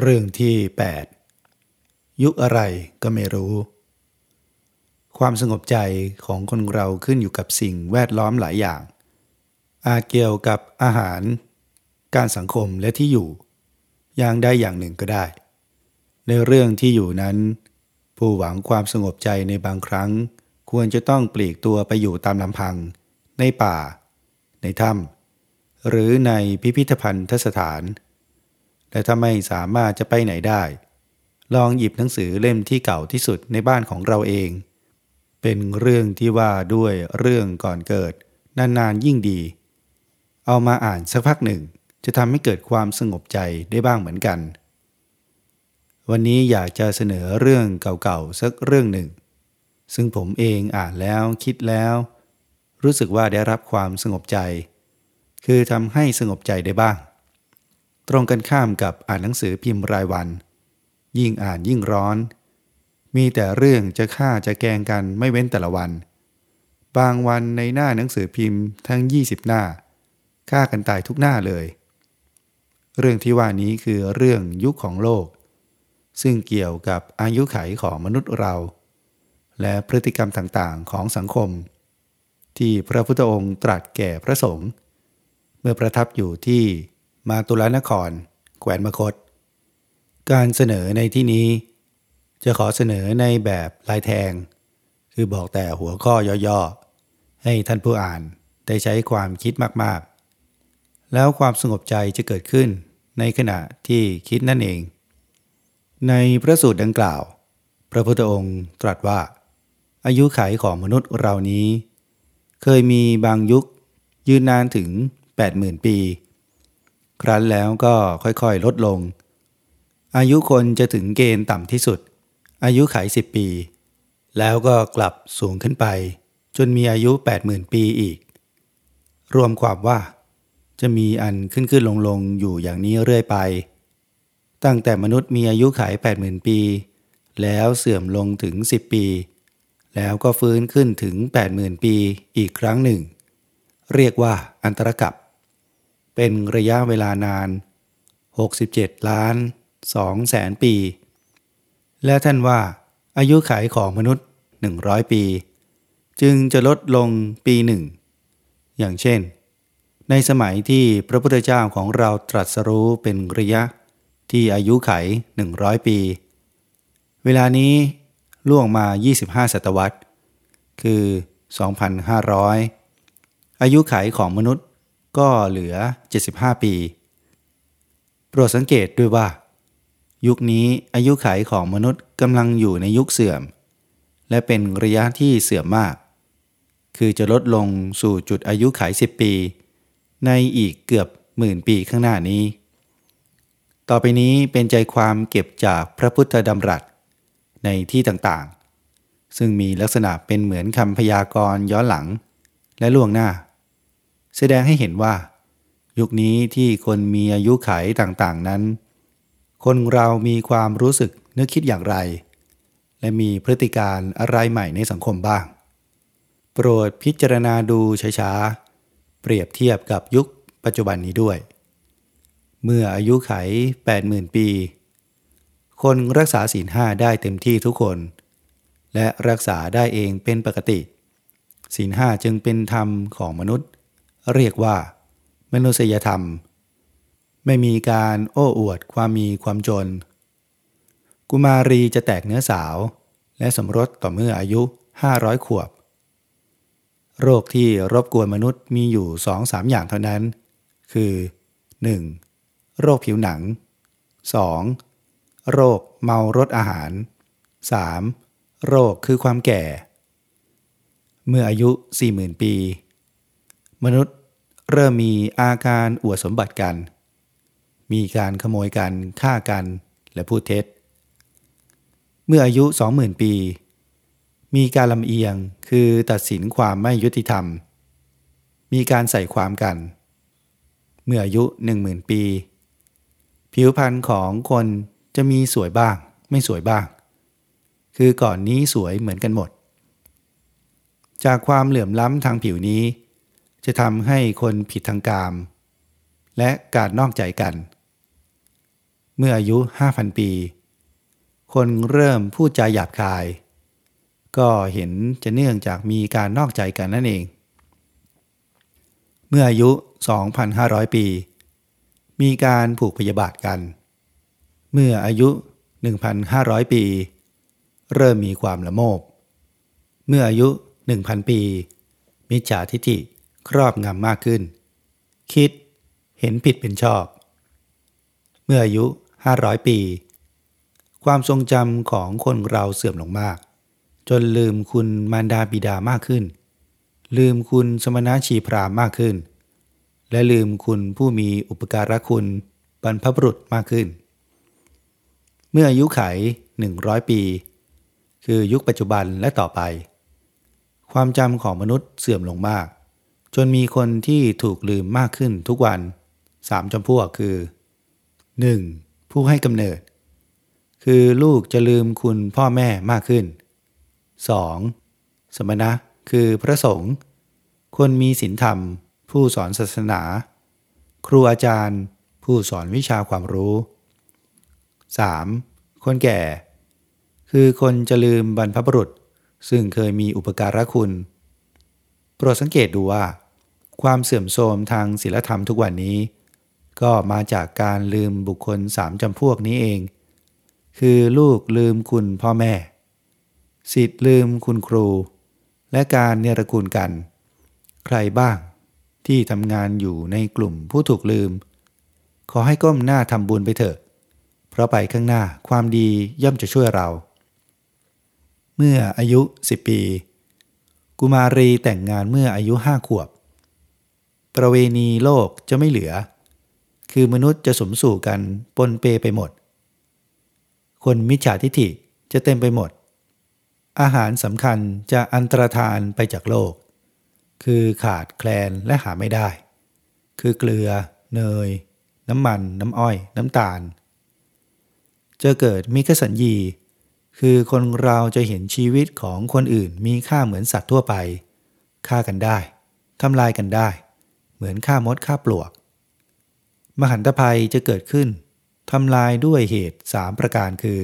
เรื่องที่ 8 ยุคอะไรก็ไม่รู้ ความสงบใจของคนเราขึ้นอยู่กับสิ่งแวดล้อมหลายอย่าง อาจเกี่ยวกับอาหาร การสังคมและที่อยู่ อย่างใดอย่างหนึ่งก็ได้ ในเรื่องที่อยู่นั้น ผู้หวังความสงบใจในบางครั้ง ควรจะต้องปลีกตัวไปอยู่ตามลำพัง ในป่า ในถ้ำหรือในพิพิธภัณฑ์สถาน แต่ถ้าไม่สามารถจะไปไหนได้ ลองหยิบหนังสือเล่มที่เก่าที่สุดในบ้านของเราเอง เป็นเรื่องที่ว่าด้วยเรื่องก่อนเกิด นานๆยิ่งดี เอามาอ่านสักพักหนึ่ง จะทำให้เกิดความสงบใจได้บ้างเหมือนกัน วันนี้อยากจะเสนอเรื่องเก่าๆสักเรื่องหนึ่ง ซึ่งผมเองอ่านแล้วคิดแล้ว รู้สึกว่าได้รับความสงบใจ คือทำให้สงบใจได้บ้าง ตรงกันข้ามกับอ่านหนังสือพิมพ์รายวัน ยิ่งอ่านยิ่งร้อน มีแต่เรื่องจะฆ่าจะแกงกันไม่เว้นแต่ละวัน บางวันในหน้าหนังสือพิมพ์ทั้ง 20 หน้าฆ่ากันตายทุกหน้าเลย เรื่องที่ว่านี้คือเรื่องยุคของโลก ซึ่งเกี่ยวกับอายุไขของมนุษย์เรา และพฤติกรรมต่างๆของสังคม ที่พระพุทธองค์ตรัสแก่พระสงฆ์เมื่อประทับอยู่ที่ มาตุลานคร แขวนมคต การเสนอในที่นี้ จะขอเสนอในแบบลายแทง คือบอกแต่หัวข้อย่อๆ ให้ท่านผู้อ่านได้ใช้ความคิดมากๆ แล้วความสงบใจจะเกิดขึ้นในขณะที่คิดนั่นเอง ในพระสูตรดังกล่าว พระพุทธองค์ตรัสว่า อายุขัยของมนุษย์เรานี้ เคยมีบางยุคยืนนานถึง 80,000 ปี ครั้นแล้วก็ค่อยๆลดลง อายุคนจะถึงเกณฑ์ต่ำที่สุด อายุขัยสิบปี แล้วก็กลับสูงขึ้นไป จนมีอายุ 80,000 ปีอีก รวมความว่า จะมีอันขึ้นขึ้นลงลงอยู่อย่างนี้เรื่อยไป ตั้งแต่มนุษย์มีอายุขัย80,000 ปี แล้วเสื่อมลงถึง 10 ปี แล้วก็ฟื้นขึ้นถึง 80,000 ปีอีกครั้งหนึ่ง เรียกว่าอันตรกับ เป็นระยะเวลานาน 67 ล้าน2แสนปี และท่านว่า อายุขัยของมนุษย์ 100 ปี จึงจะลดลงปีหนึ่ง อย่างเช่น ในสมัยที่พระพุทธเจ้าของเราตรัสรู้เป็นระยะที่อายุไข 100 ปี เวลานี้ล่วงมา 25 ศตวรรษ คือ 2,500 อายุไขของมนุษย์ ก็เหลือ 75 ปี โปรดสังเกตด้วยว่า ยุคนี้อายุขัยของมนุษย์กำลังอยู่ในยุคเสื่อม และเป็นระยะที่เสื่อมมาก คือจะลดลงสู่จุดอายุขัย10 ปี ในอีกเกือบหมื่นปีข้างหน้านี้ ต่อไปนี้เป็นใจความเก็บจากพระพุทธดำรัสในที่ต่างๆ ซึ่งมีลักษณะเป็นเหมือนคำพยากรณ์ย้อนหลัง และล่วงหน้า แสดงให้เห็นว่า ยุคนี้ที่คนมีอายุขัยต่างๆนั้น คนเรามีความรู้สึกนึกคิดอย่างไร และมีพฤติการอะไรใหม่ในสังคมบ้าง โปรดพิจารณาดูช้าๆ เปรียบเทียบกับยุคปัจจุบันนี้ด้วย เมื่ออายุไข 80,000 ปี คนรักษาศีลห้าได้เต็มที่ทุกคน และรักษาได้เองเป็นปกติศีลห้าจึงเป็นธรรมของมนุษย์ เรียกว่า มนุษยธรรม ไม่มีการโอ้อวดความมีความจน กุมารีจะแตกเนื้อสาว และสมรสต่อเมื่ออายุ 500 ขวบ โรคที่รบกวนมนุษย์มีอยู่สองสามอย่างเท่านั้น คือ 1. โรคผิวหนัง 2. โรคเมารสอาหาร 3. โรคคือความแก่ เมื่ออายุ 40,000 ปี มนุษย์เริ่มมีอาการอวดสมบัติกัน มีการขโมยกันฆ่ากันและพูดเท็จ เมื่ออายุสองหมื่นปี มีการลำเอียงคือตัดสินความไม่ยุติธรรม มีการใส่ความกัน เมื่ออายุหนึ่งหมื่นปี ผิวพรรณของคนจะมีสวยบ้าง ไม่สวยบ้าง คือก่อนนี้สวยเหมือนกันหมด จากความเหลื่อมล้ำทางผิวนี้ จะทำให้คนผิดทางกาม และการนอกใจกัน เมื่ออายุ 5,000 ปี คนเริ่มพูดจาหยาบคาย ก็เห็นจะเนื่องจากมีการนอกใจกันนั่นเอง เมื่ออายุ 2,500 ปี มีการผูกพยาบาทกัน เมื่ออายุ 1,500 ปี เริ่มมีความละโมบ เมื่ออายุ 1,000 ปี มิจฉาทิฏฐิ ครอบงำมากขึ้น คิดเห็นผิดเป็นชอบ เมื่ออายุ 500 ปี ความทรงจำของคนเราเสื่อมลงมาก จนลืมคุณมารดาบิดามากขึ้น ลืมคุณสมณชีพรามมากขึ้น และลืมคุณผู้มีอุปการะคุณบรรพบุรุษมากขึ้น เมื่ออายุไข 100 ปี คือยุคปัจจุบันและต่อไป ความจำของมนุษย์เสื่อมลงมาก จนมีคนที่ถูกลืมมากขึ้นทุกวันสามจำพวกคือ 1. ผู้ให้กำเนิด คือลูกจะลืมคุณพ่อแม่มากขึ้น 2. สมณะ คือพระสงฆ์คนมีศีลธรรม ผู้สอนศาสนา ครูอาจารย์ ผู้สอนวิชาความรู้ 3. คนแก่ คือคนจะลืมบรรพบุรุษ ซึ่งเคยมีอุปการะคุณ โปรดสังเกตดูว่า ความเสื่อมโทรมทางศีลธรรมทุกวันนี้ ก็มาจากการลืมบุคคลสามจำพวกนี้เอง คือลูกลืมคุณพ่อแม่สิทธิ์ลืมคุณครู และการเนรคุณกัน ใครบ้างที่ทำงานอยู่ในกลุ่มผู้ถูกลืม ขอให้ก้มหน้าทำบุญไปเถอะ เพราะไปข้างหน้าความดีย่อมจะช่วยเรา เมื่ออายุ 10 ปี กุมารีแต่งงานเมื่ออายุห้าขวบ ประเวณีโลกจะไม่เหลือ คือมนุษย์จะสมสู่กันปนเปไปหมด คนมิจฉาทิฐิจะเต็มไปหมด อาหารสำคัญจะอันตรธานไปจากโลก คือขาดแคลนและหาไม่ได้ คือเกลือ เนย น้ำมัน น้ำอ้อย น้ำตาล จะเกิดมิกสัญญีคือคนเราจะเห็นชีวิตของคนอื่นมีค่าเหมือนสัตว์ทั่วไป ฆ่ากันได้ ทำลายกันได้ มือนฆ่ามดฆ่าปลวก มหันตภัยจะเกิดขึ้นทำลายด้วยเหตุสามประการคือ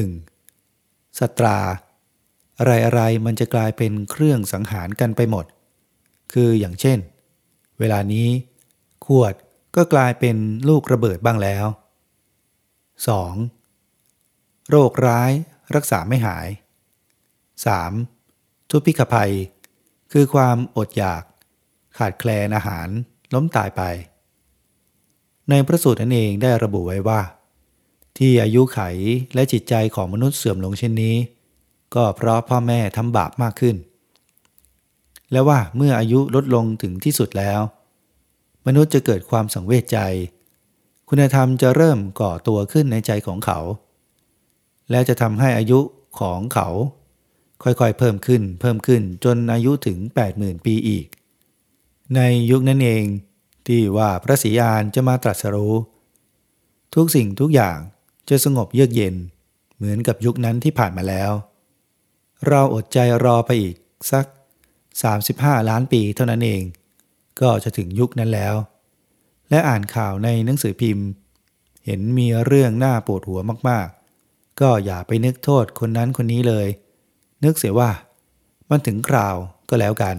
1. สัตรา อะไรอะไรมันจะกลายเป็นเครื่องสังหารกันไปหมด คืออย่างเช่น เวลานี้ ขวดก็กลายเป็นลูกระเบิดบ้างแล้ว 2. โรคร้ายรักษาไม่หาย 3. ทุพพิกภัย คือความอดอยาก ขาดแคลนอาหารล้มตายไป ในพระสูตรนั้นเองได้ระบุไว้ว่า ที่อายุไขและจิตใจของมนุษย์เสื่อมลงเช่นนี้ ก็เพราะพ่อแม่ทำบาปมากขึ้น และว่าเมื่ออายุลดลงถึงที่สุดแล้ว มนุษย์จะเกิดความสังเวชใจ คุณธรรมจะเริ่มก่อตัวขึ้นในใจของเขา และจะทำให้อายุของเขา ค่อยๆเพิ่มขึ้นเพิ่มขึ้นจนอายุถึง 80,000 ปีอีก ในยุคนั้นเองที่ว่าพระศรีอานจะมาตรัสรู้ ทุกสิ่งทุกอย่างจะสงบเยือกเย็น เหมือนกับยุคนั้นที่ผ่านมาแล้ว เราอดใจรอไปอีกสัก 35 ล้านปีเท่านั้นเอง ก็จะถึงยุคนั้นแล้ว และอ่านข่าวในหนังสือพิมพ์ เห็นมีเรื่องน่าปวดหัวมากๆ ก็อย่าไปนึกโทษคนนั้นคนนี้เลย นึกเสียว่า มันถึงคราวก็แล้วกัน